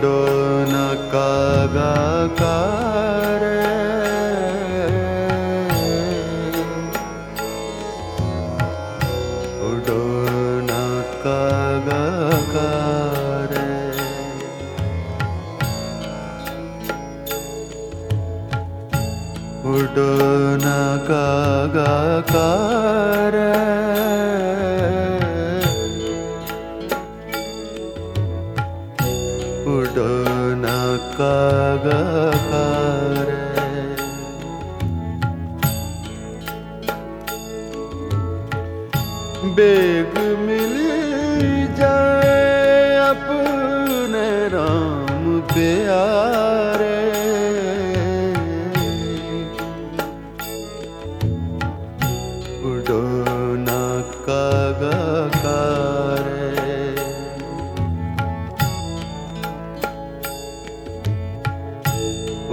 उडो न कागाकार उडो न कागाकार कागाकार बेग मिल जाए अपने राम प्यारे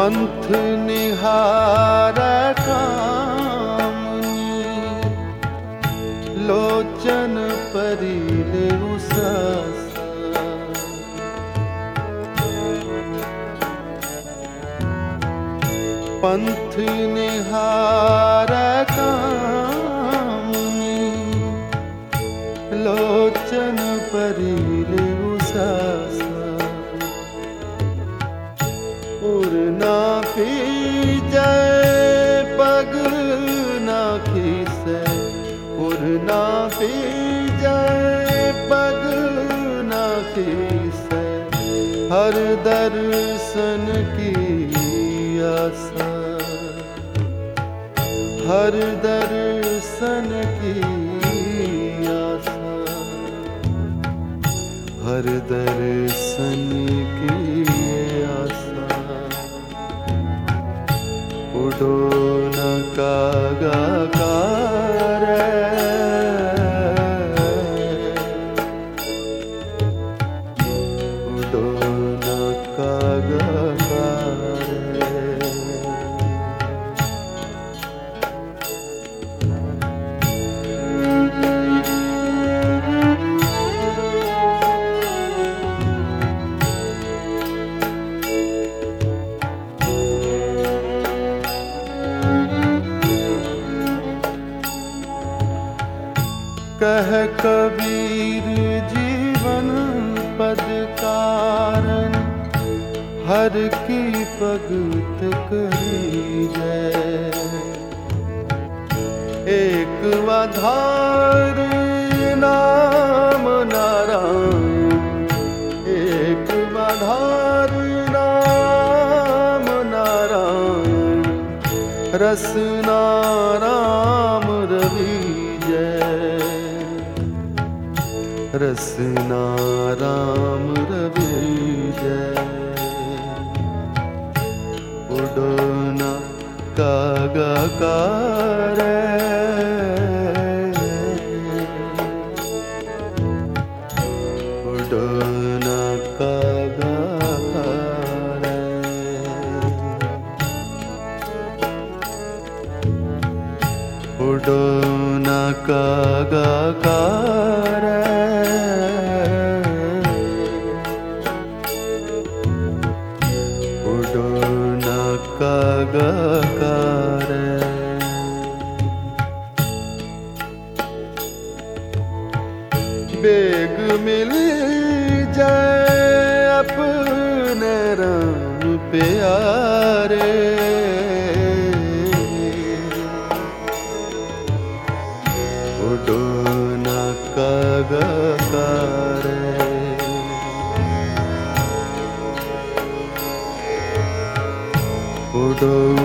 पंथ निहार कामनी। लोचन निहार कामनी। लोचन उड़ना पी जाए पग ना हर दर्शन की आशा। हर दर्शन की आशा। हर दर्शन की आशा। उडो न कागाकार कह कबीर जीवन पद कारण हर की भगत करी जय। एक वधार नाम नारायण, एक वधार नाम नारायण, रसना राम रवि जय। रसना राम रवि जय। उडोना कागाकार। उडोना कागाकार। उडो न कागाकार न कागाकार बेग मिल जाए अपने राम प्यारे। उडो न कागाकार Go.